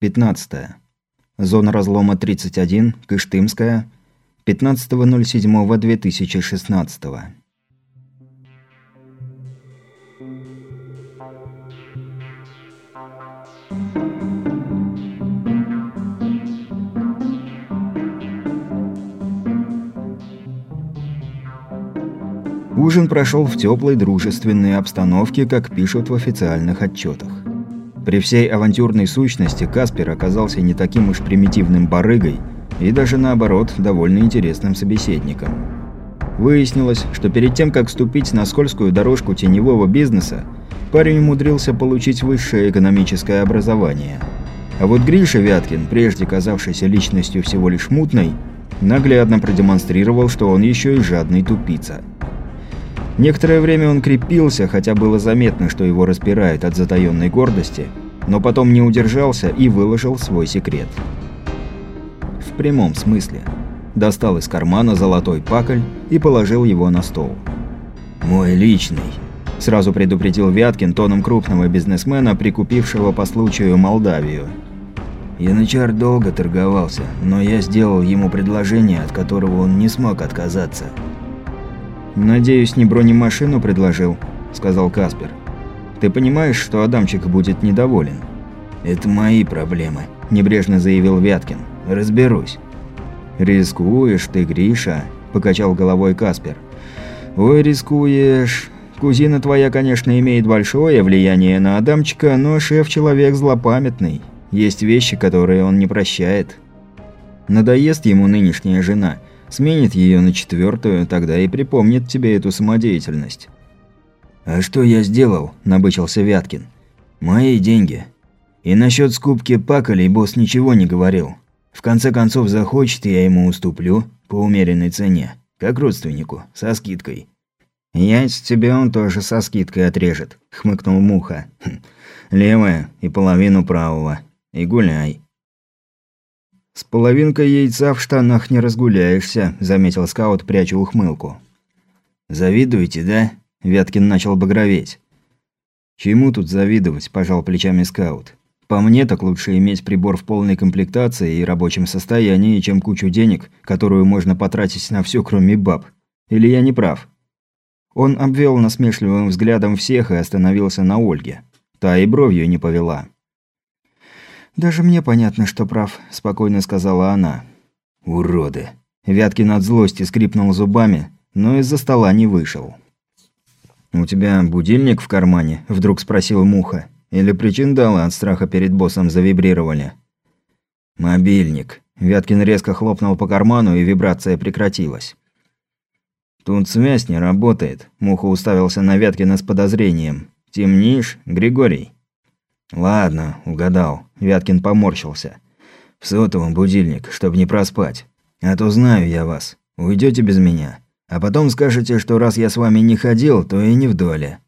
15. Зона разлома 31, Кыштымская, 15.07.2016. Ужин прошел в теплой дружественной обстановке, как пишут в официальных отчетах. При всей авантюрной сущности Каспер оказался не таким уж примитивным барыгой и даже наоборот довольно интересным собеседником. Выяснилось, что перед тем, как вступить на скользкую дорожку теневого бизнеса, парень умудрился получить высшее экономическое образование. А вот Гриша Вяткин, прежде казавшийся личностью всего лишь мутной, наглядно продемонстрировал, что он еще и жадный тупица. Некоторое время он крепился, хотя было заметно, что его распирает от затаенной гордости, но потом не удержался и выложил свой секрет. В прямом смысле. Достал из кармана золотой пакль и положил его на стол. «Мой личный», – сразу предупредил Вяткин тоном крупного бизнесмена, прикупившего по случаю Молдавию. Янычар долго торговался, но я сделал ему предложение, от которого он не смог отказаться. «Надеюсь, не бронемашину предложил», – сказал Каспер. «Ты понимаешь, что Адамчик будет недоволен?» «Это мои проблемы», – небрежно заявил Вяткин. «Разберусь». «Рискуешь ты, Гриша», – покачал головой Каспер. «Ой, рискуешь. Кузина твоя, конечно, имеет большое влияние на Адамчика, но шеф человек злопамятный. Есть вещи, которые он не прощает. Надоест ему нынешняя жена – Сменит ее на четвертую, тогда и припомнит тебе эту самодеятельность. «А что я сделал?» – набычился Вяткин. «Мои деньги. И насчет скупки паколей босс ничего не говорил. В конце концов, захочет, я ему уступлю по умеренной цене, как родственнику, со скидкой». «Яйца тебе он тоже со скидкой отрежет», – хмыкнул Муха. «Хм, «Левая и половину правого. И гуляй». «С половинкой яйца в штанах не разгуляешься», – заметил скаут, пряча ухмылку. «Завидуете, да?» – Вяткин начал багроветь. «Чему тут завидовать?» – пожал плечами скаут. «По мне, так лучше иметь прибор в полной комплектации и рабочем состоянии, чем кучу денег, которую можно потратить на все, кроме баб. Или я не прав?» Он обвел насмешливым взглядом всех и остановился на Ольге. Та и бровью не повела. «Даже мне понятно, что прав», – спокойно сказала она. «Уроды!» Вяткин от злости скрипнул зубами, но из-за стола не вышел. «У тебя будильник в кармане?» – вдруг спросил Муха. «Или причиндалы от страха перед боссом завибрировали?» «Мобильник». Вяткин резко хлопнул по карману, и вибрация прекратилась. «Тут связь не работает», – Муха уставился на Вяткина с подозрением. «Темнишь, Григорий?» «Ладно, угадал». Вяткин поморщился. «В сотовом будильник, чтобы не проспать. А то знаю я вас. Уйдете без меня. А потом скажете, что раз я с вами не ходил, то и не в доле».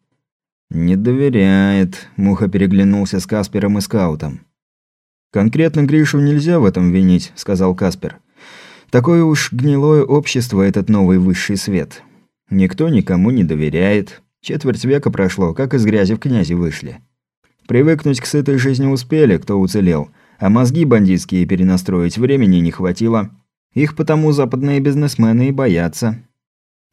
«Не доверяет», – Муха переглянулся с Каспером и Скаутом. «Конкретно Гришу нельзя в этом винить», – сказал Каспер. «Такое уж гнилое общество этот новый высший свет. Никто никому не доверяет. Четверть века прошло, как из грязи в князи вышли. Привыкнуть к сытой жизни успели, кто уцелел, а мозги бандитские перенастроить времени не хватило. Их потому западные бизнесмены и боятся.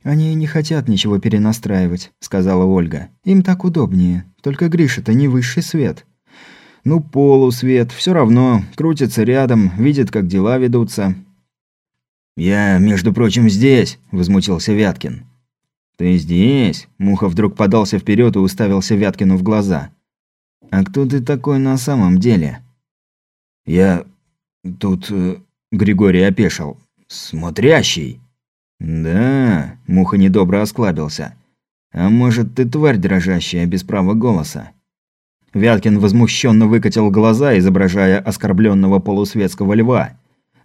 «Они не хотят ничего перенастраивать», — сказала Ольга. «Им так удобнее. Только Гриша-то не высший свет». «Ну, полусвет, все равно, крутится рядом, видит, как дела ведутся». «Я, между прочим, здесь», — возмутился Вяткин. «Ты здесь?» – Муха вдруг подался вперед и уставился Вяткину в глаза. «А кто ты такой на самом деле?» «Я... тут...» э, Григорий опешил. «Смотрящий!» «Да...» – Муха недобро осклабился. «А может, ты тварь дрожащая, без права голоса?» Вяткин возмущенно выкатил глаза, изображая оскорбленного полусветского льва,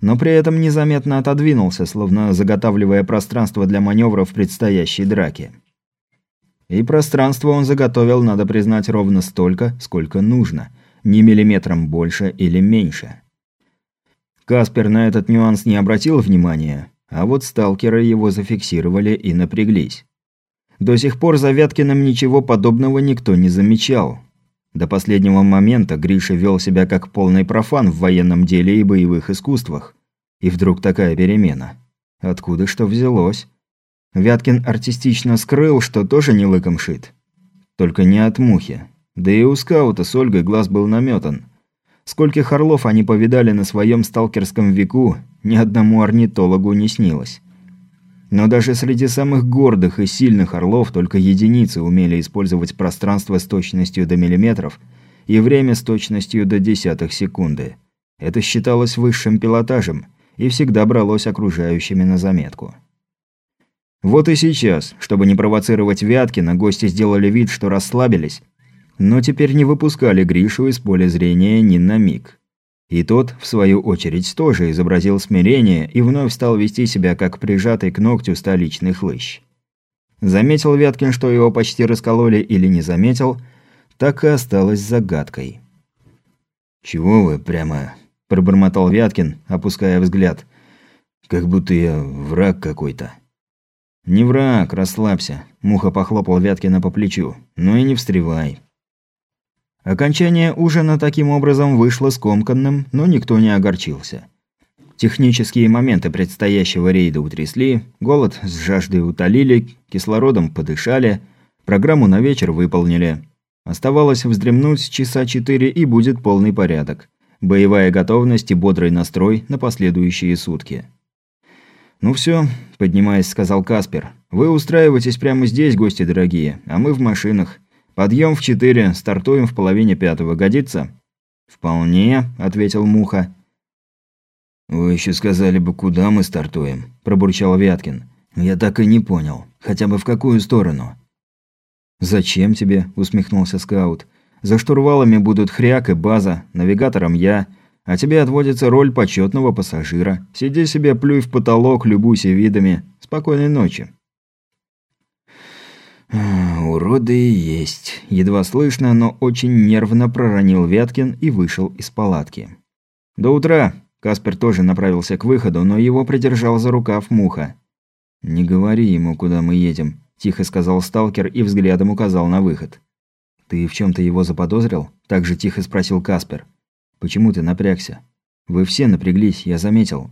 но при этом незаметно отодвинулся, словно заготавливая пространство для маневра в предстоящей драке. И пространство он заготовил, надо признать, ровно столько, сколько нужно. Ни миллиметром больше или меньше. Каспер на этот нюанс не обратил внимания, а вот сталкеры его зафиксировали и напряглись. До сих пор за Вяткиным ничего подобного никто не замечал. До последнего момента Гриша вел себя как полный профан в военном деле и боевых искусствах. И вдруг такая перемена. Откуда что взялось? Вяткин артистично скрыл, что тоже не лыком шит. Только не от мухи. Да и у скаута с Ольгой глаз был наметан. Скольких орлов они повидали на своем сталкерском веку, ни одному орнитологу не снилось. Но даже среди самых гордых и сильных орлов только единицы умели использовать пространство с точностью до миллиметров и время с точностью до десятых секунды. Это считалось высшим пилотажем и всегда бралось окружающими на заметку. Вот и сейчас, чтобы не провоцировать Вяткина, гости сделали вид, что расслабились, но теперь не выпускали Гришу из поля зрения ни на миг. И тот, в свою очередь, тоже изобразил смирение и вновь стал вести себя как прижатый к ногтю столичный хлыщ. Заметил Вяткин, что его почти раскололи или не заметил, так и осталось загадкой. «Чего вы прямо...» – пробормотал Вяткин, опуская взгляд. «Как будто я враг какой-то». «Не враг, расслабься», – Муха похлопал Вяткина по плечу. «Ну и не встревай». Окончание ужина таким образом вышло скомканным, но никто не огорчился. Технические моменты предстоящего рейда утрясли, голод с жаждой утолили, кислородом подышали, программу на вечер выполнили. Оставалось вздремнуть часа четыре и будет полный порядок. Боевая готовность и бодрый настрой на последующие сутки. «Ну все, поднимаясь, сказал Каспер. «Вы устраивайтесь прямо здесь, гости дорогие, а мы в машинах. Подъем в четыре, стартуем в половине пятого. Годится?» «Вполне», — ответил Муха. «Вы еще сказали бы, куда мы стартуем», – пробурчал Вяткин. «Я так и не понял. Хотя бы в какую сторону?» «Зачем тебе?» – усмехнулся скаут. «За штурвалами будут хряк и база, навигатором я, а тебе отводится роль почетного пассажира. Сиди себе, плюй в потолок, любуйся видами. Спокойной ночи». «Уроды и есть», – едва слышно, но очень нервно проронил Вяткин и вышел из палатки. «До утра!» – Каспер тоже направился к выходу, но его придержал за рукав Муха. «Не говори ему, куда мы едем», – тихо сказал сталкер и взглядом указал на выход. «Ты в чем то его заподозрил?» – также тихо спросил Каспер. «Почему ты напрягся?» «Вы все напряглись, я заметил».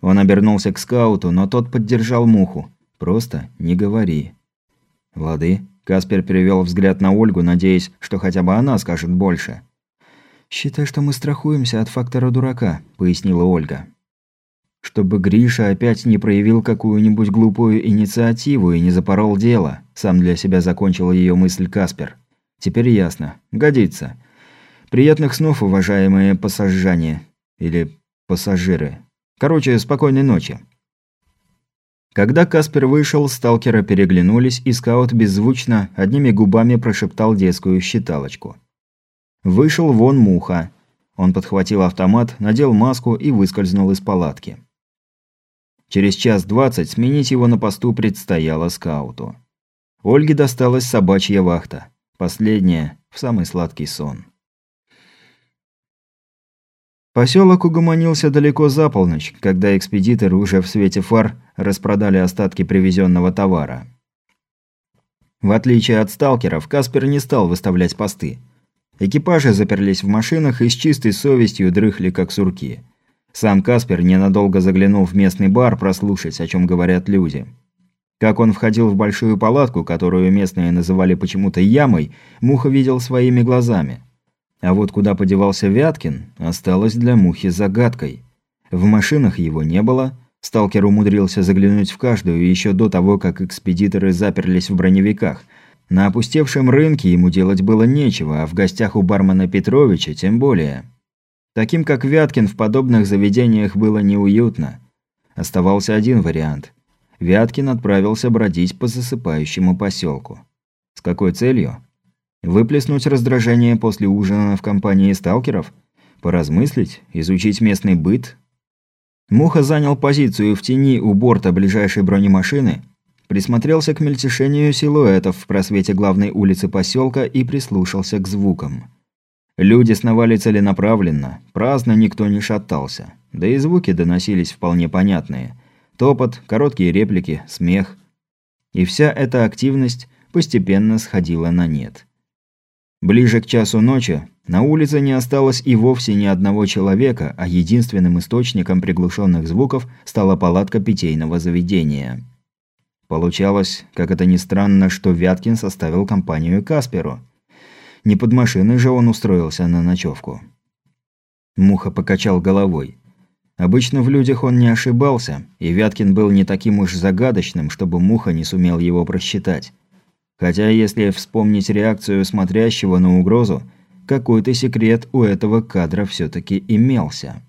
Он обернулся к скауту, но тот поддержал Муху. «Просто не говори». «Лады». Каспер перевел взгляд на Ольгу, надеясь, что хотя бы она скажет больше. «Считай, что мы страхуемся от фактора дурака», – пояснила Ольга. «Чтобы Гриша опять не проявил какую-нибудь глупую инициативу и не запорол дело», – сам для себя закончил ее мысль Каспер. «Теперь ясно. Годится. Приятных снов, уважаемые пассажане. Или пассажиры. Короче, спокойной ночи». Когда Каспер вышел, сталкеры переглянулись, и скаут беззвучно, одними губами прошептал детскую считалочку. Вышел вон муха. Он подхватил автомат, надел маску и выскользнул из палатки. Через час двадцать сменить его на посту предстояло скауту. Ольге досталась собачья вахта. Последняя, в самый сладкий сон. Поселок угомонился далеко за полночь, когда экспедиторы уже в свете фар распродали остатки привезенного товара. В отличие от сталкеров, Каспер не стал выставлять посты. Экипажи заперлись в машинах и с чистой совестью дрыхли как сурки. Сам Каспер ненадолго заглянул в местный бар прослушать, о чем говорят люди. Как он входил в большую палатку, которую местные называли почему-то «ямой», Муха видел своими глазами – а вот куда подевался Вяткин, осталось для Мухи загадкой. В машинах его не было, сталкер умудрился заглянуть в каждую еще до того, как экспедиторы заперлись в броневиках. На опустевшем рынке ему делать было нечего, а в гостях у бармена Петровича тем более. Таким как Вяткин в подобных заведениях было неуютно. Оставался один вариант. Вяткин отправился бродить по засыпающему поселку. С какой целью? Выплеснуть раздражение после ужина в компании сталкеров? Поразмыслить? Изучить местный быт? Муха занял позицию в тени у борта ближайшей бронемашины, присмотрелся к мельтешению силуэтов в просвете главной улицы поселка и прислушался к звукам. Люди сновали целенаправленно, праздно никто не шатался. Да и звуки доносились вполне понятные. Топот, короткие реплики, смех. И вся эта активность постепенно сходила на нет. Ближе к часу ночи на улице не осталось и вовсе ни одного человека, а единственным источником приглушенных звуков стала палатка питейного заведения. Получалось, как это ни странно, что Вяткин составил компанию Касперу. Не под машиной же он устроился на ночевку. Муха покачал головой. Обычно в людях он не ошибался, и Вяткин был не таким уж загадочным, чтобы Муха не сумел его просчитать. Хотя, если вспомнить реакцию смотрящего на угрозу, какой-то секрет у этого кадра все-таки имелся.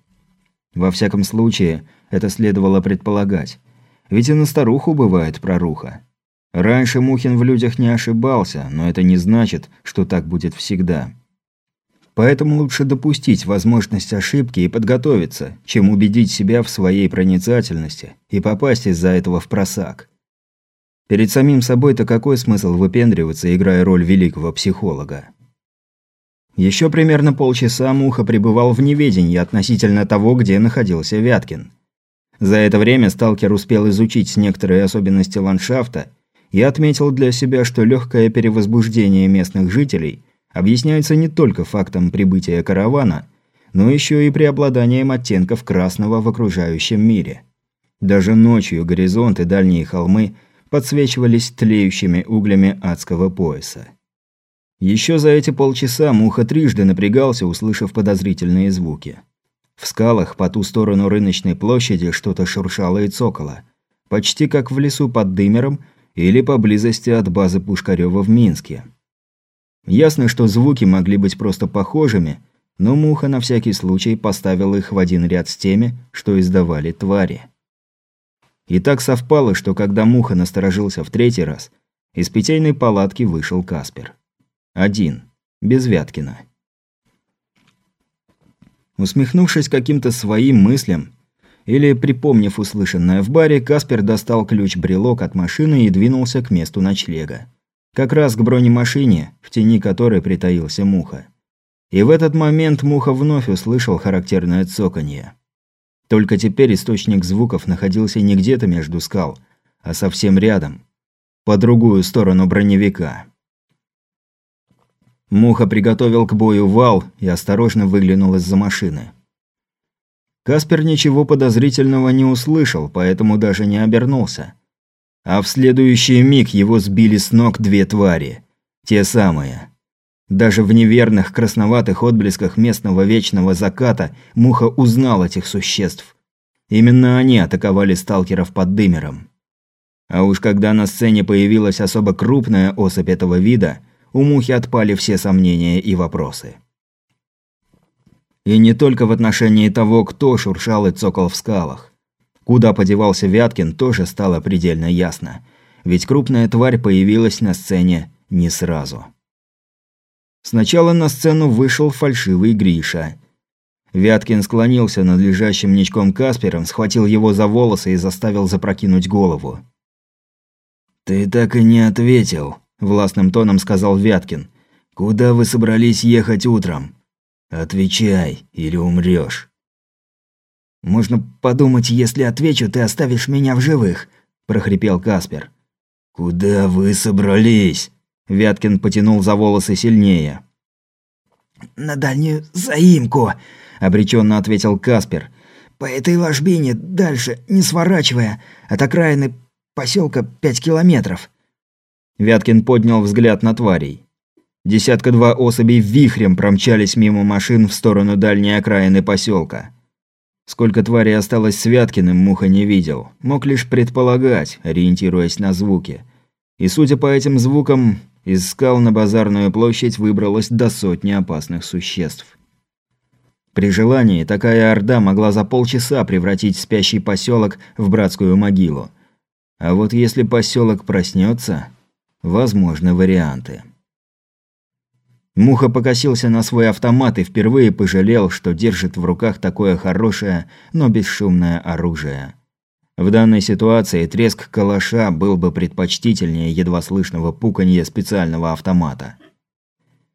Во всяком случае, это следовало предполагать. Ведь и на старуху бывает проруха. Раньше Мухин в людях не ошибался, но это не значит, что так будет всегда. Поэтому лучше допустить возможность ошибки и подготовиться, чем убедить себя в своей проницательности и попасть из-за этого в просак. Перед самим собой-то какой смысл выпендриваться, играя роль великого психолога? Еще примерно полчаса Муха пребывал в неведении относительно того, где находился Вяткин. За это время сталкер успел изучить некоторые особенности ландшафта и отметил для себя, что легкое перевозбуждение местных жителей объясняется не только фактом прибытия каравана, но еще и преобладанием оттенков красного в окружающем мире. Даже ночью горизонт и дальние холмы – подсвечивались тлеющими углями адского пояса. Еще за эти полчаса Муха трижды напрягался, услышав подозрительные звуки. В скалах по ту сторону рыночной площади что-то шуршало и цокало. Почти как в лесу под Дымером или поблизости от базы Пушкарева в Минске. Ясно, что звуки могли быть просто похожими, но Муха на всякий случай поставил их в один ряд с теми, что издавали твари. И так совпало, что когда Муха насторожился в третий раз, из питейной палатки вышел Каспер. Один. Без Вяткина. Усмехнувшись каким-то своим мыслям, или припомнив услышанное в баре, Каспер достал ключ-брелок от машины и двинулся к месту ночлега. Как раз к бронемашине, в тени которой притаился Муха. И в этот момент Муха вновь услышал характерное цоканье. Только теперь источник звуков находился не где-то между скал, а совсем рядом, по другую сторону броневика. Муха приготовил к бою вал и осторожно выглянул из-за машины. Каспер ничего подозрительного не услышал, поэтому даже не обернулся. А в следующий миг его сбили с ног две твари. Те самые. Даже в неверных красноватых отблесках местного вечного заката Муха узнал этих существ. Именно они атаковали сталкеров под Дымером. А уж когда на сцене появилась особо крупная особь этого вида, у Мухи отпали все сомнения и вопросы. И не только в отношении того, кто шуршал и цокол в скалах. Куда подевался Вяткин, тоже стало предельно ясно. Ведь крупная тварь появилась на сцене не сразу. Сначала на сцену вышел фальшивый Гриша. Вяткин склонился над лежащим ничком Каспером, схватил его за волосы и заставил запрокинуть голову. «Ты так и не ответил», – властным тоном сказал Вяткин. «Куда вы собрались ехать утром? Отвечай, или умрёшь». «Можно подумать, если отвечу, ты оставишь меня в живых», – прохрипел Каспер. «Куда вы собрались?» Вяткин потянул за волосы сильнее. «На дальнюю заимку», – обреченно ответил Каспер. «По этой ложбине, дальше, не сворачивая, от окраины поселка пять километров». Вяткин поднял взгляд на тварей. Десятка-два особей вихрем промчались мимо машин в сторону дальней окраины поселка. Сколько тварей осталось с Вяткиным, Муха не видел. Мог лишь предполагать, ориентируясь на звуки. И судя по этим звукам, из скал на базарную площадь выбралось до сотни опасных существ. При желании такая орда могла за полчаса превратить спящий поселок в братскую могилу. А вот если поселок проснется, возможны варианты. Муха покосился на свой автомат и впервые пожалел, что держит в руках такое хорошее, но бесшумное оружие. В данной ситуации треск калаша был бы предпочтительнее едва слышного пуканья специального автомата.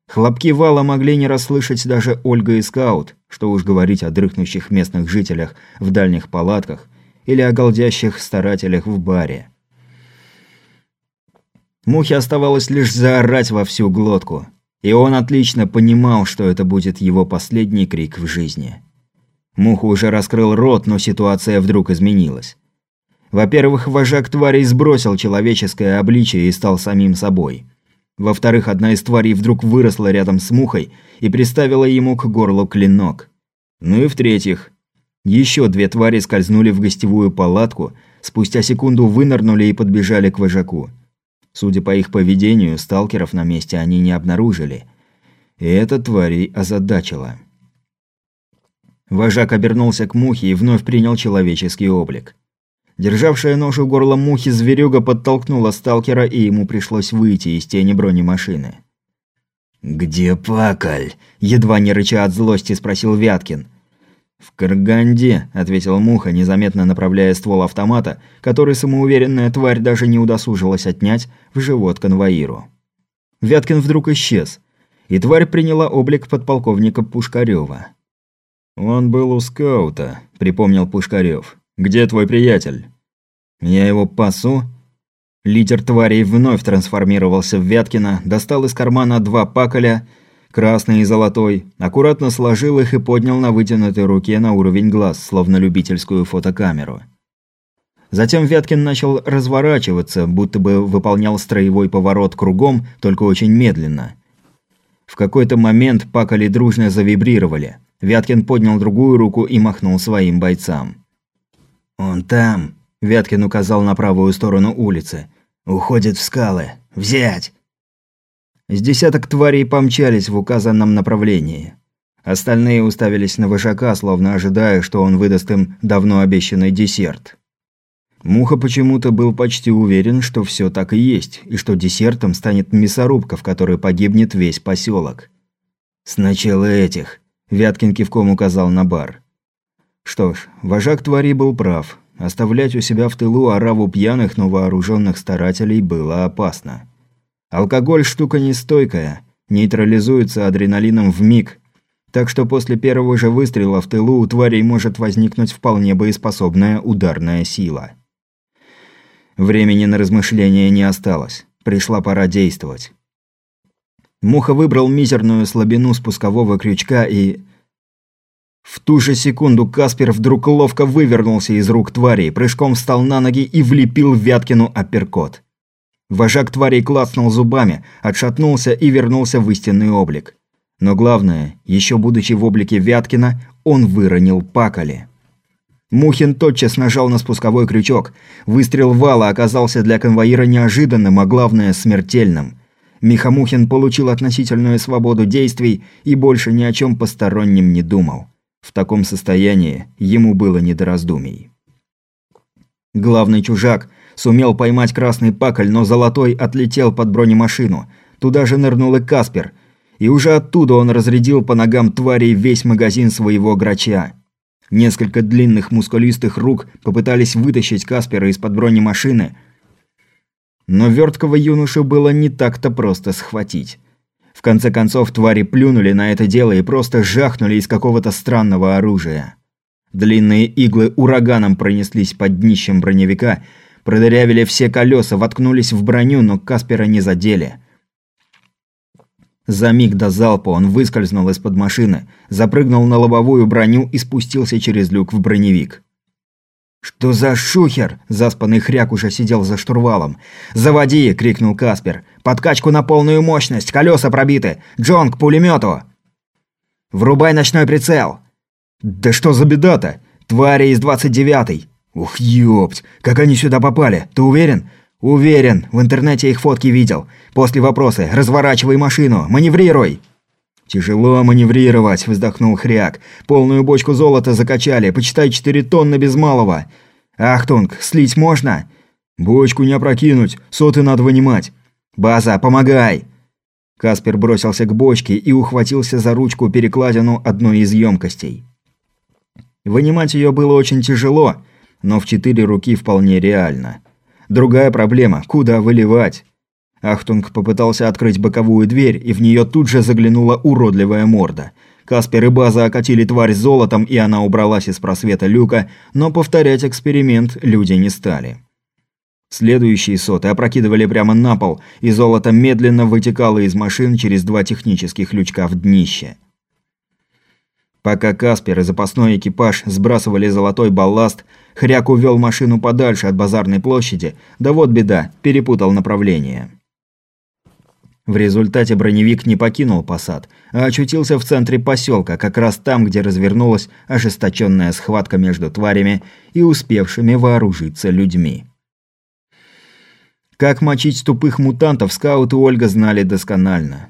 Хлопки вала могли не расслышать даже Ольга и Скаут, что уж говорить о дрыхнущих местных жителях в дальних палатках или о голдящих старателях в баре. Мухе оставалось лишь заорать во всю глотку. И он отлично понимал, что это будет его последний крик в жизни. Муха уже раскрыл рот, но ситуация вдруг изменилась. Во-первых, вожак тварей сбросил человеческое обличие и стал самим собой. Во-вторых, одна из тварей вдруг выросла рядом с мухой и приставила ему к горлу клинок. Ну и в-третьих, еще две твари скользнули в гостевую палатку, спустя секунду вынырнули и подбежали к вожаку. Судя по их поведению, сталкеров на месте они не обнаружили. И это тварей озадачило. Вожак обернулся к мухе и вновь принял человеческий облик. Державшая нож у горла мухи зверюга подтолкнула сталкера, и ему пришлось выйти из тени бронемашины. «Где Пакаль?» – едва не рыча от злости спросил Вяткин. «В Карганде», – ответил Муха, незаметно направляя ствол автомата, который самоуверенная тварь даже не удосужилась отнять, в живот конвоиру. Вяткин вдруг исчез, и тварь приняла облик подполковника Пушкарева. «Он был у скаута», – припомнил Пушкарев. «Где твой приятель?» «Я его пасу?» Лидер тварей вновь трансформировался в Вяткина, достал из кармана два паколя, красный и золотой, аккуратно сложил их и поднял на вытянутой руке на уровень глаз, словно любительскую фотокамеру. Затем Вяткин начал разворачиваться, будто бы выполнял строевой поворот кругом, только очень медленно. В какой-то момент паколи дружно завибрировали – Вяткин поднял другую руку и махнул своим бойцам. «Он там», – Вяткин указал на правую сторону улицы. «Уходит в скалы. Взять!» С десяток тварей помчались в указанном направлении. Остальные уставились на вожака, словно ожидая, что он выдаст им давно обещанный десерт. Муха почему-то был почти уверен, что все так и есть, и что десертом станет мясорубка, в которой погибнет весь поселок. «Сначала этих», Вяткин кивком указал на бар. Что ж, вожак твари был прав. Оставлять у себя в тылу ораву пьяных, но вооруженных старателей было опасно. Алкоголь штука нестойкая, нейтрализуется адреналином в миг, так что после первого же выстрела в тылу у тварей может возникнуть вполне боеспособная ударная сила. Времени на размышления не осталось. Пришла пора действовать. Муха выбрал мизерную слабину спускового крючка и... В ту же секунду Каспер вдруг ловко вывернулся из рук твари, прыжком встал на ноги и влепил Вяткину апперкот. Вожак тварей клацнул зубами, отшатнулся и вернулся в истинный облик. Но главное, еще будучи в облике Вяткина, он выронил пакали. Мухин тотчас нажал на спусковой крючок. Выстрел вала оказался для конвоира неожиданным, а главное смертельным – Михамухин получил относительную свободу действий и больше ни о чем постороннем не думал. В таком состоянии ему было не до раздумий. Главный чужак сумел поймать красный пакль, но золотой отлетел под бронемашину. Туда же нырнул и Каспер. И уже оттуда он разрядил по ногам тварей весь магазин своего грача. Несколько длинных мускулистых рук попытались вытащить Каспера из-под бронемашины, но верткого юношу было не так-то просто схватить. В конце концов, твари плюнули на это дело и просто жахнули из какого-то странного оружия. Длинные иглы ураганом пронеслись под днищем броневика, продырявили все колеса, воткнулись в броню, но Каспера не задели. За миг до залпа он выскользнул из-под машины, запрыгнул на лобовую броню и спустился через люк в броневик. «Что за шухер?» – заспанный хряк уже сидел за штурвалом. «Заводи!» – крикнул Каспер. «Подкачку на полную мощность! Колеса пробиты! Джон, к пулемету!» «Врубай ночной прицел!» «Да что за беда-то? Твари из 29-й!» «Ух, ёпть! Как они сюда попали? Ты уверен?» «Уверен. В интернете их фотки видел. После вопросы. Разворачивай машину. Маневрируй!» «Тяжело маневрировать», – вздохнул Хряк. «Полную бочку золота закачали, почитай четыре тонны без малого. Ахтунг, слить можно?» «Бочку не опрокинуть, соты надо вынимать». «База, помогай!» Каспер бросился к бочке и ухватился за ручку перекладину одной из емкостей. Вынимать ее было очень тяжело, но в четыре руки вполне реально. Другая проблема – куда выливать? Ахтунг попытался открыть боковую дверь, и в нее тут же заглянула уродливая морда. Каспер и База окатили тварь золотом, и она убралась из просвета люка, но повторять эксперимент люди не стали. Следующие соты опрокидывали прямо на пол, и золото медленно вытекало из машин через два технических лючка в днище. Пока Каспер и запасной экипаж сбрасывали золотой балласт, Хряк увел машину подальше от базарной площади, да вот беда, перепутал направление. В результате броневик не покинул посад, а очутился в центре поселка, как раз там, где развернулась ожесточенная схватка между тварями и успевшими вооружиться людьми. Как мочить тупых мутантов, скауты Ольга знали досконально.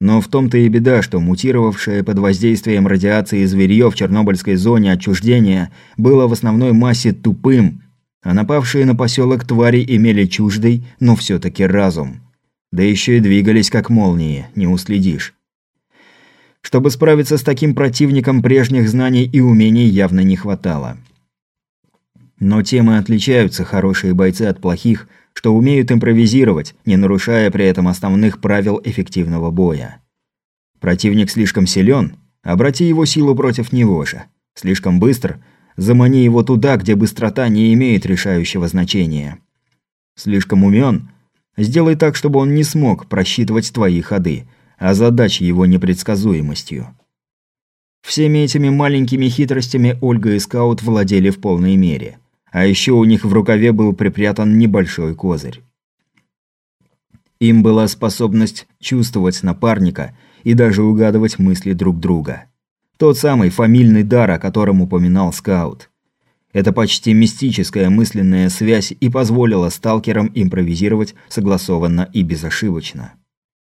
Но в том-то и беда, что мутировавшее под воздействием радиации зверье в Чернобыльской зоне отчуждения было в основной массе тупым, а напавшие на поселок твари имели чуждый, но все-таки разум. Да еще и двигались как молнии, не уследишь. Чтобы справиться с таким противником, прежних знаний и умений явно не хватало. Но темы отличаются хорошие бойцы от плохих – что умеют импровизировать, не нарушая при этом основных правил эффективного боя. Противник слишком силен, обрати его силу против него же. Слишком быстр, замани его туда, где быстрота не имеет решающего значения. Слишком умен, сделай так, чтобы он не смог просчитывать твои ходы, а задачи его непредсказуемостью. Всеми этими маленькими хитростями Ольга и Скаут владели в полной мере – а еще у них в рукаве был припрятан небольшой козырь. Им была способность чувствовать напарника и даже угадывать мысли друг друга. Тот самый фамильный дар, о котором упоминал скаут. Это почти мистическая мысленная связь и позволила сталкерам импровизировать согласованно и безошибочно.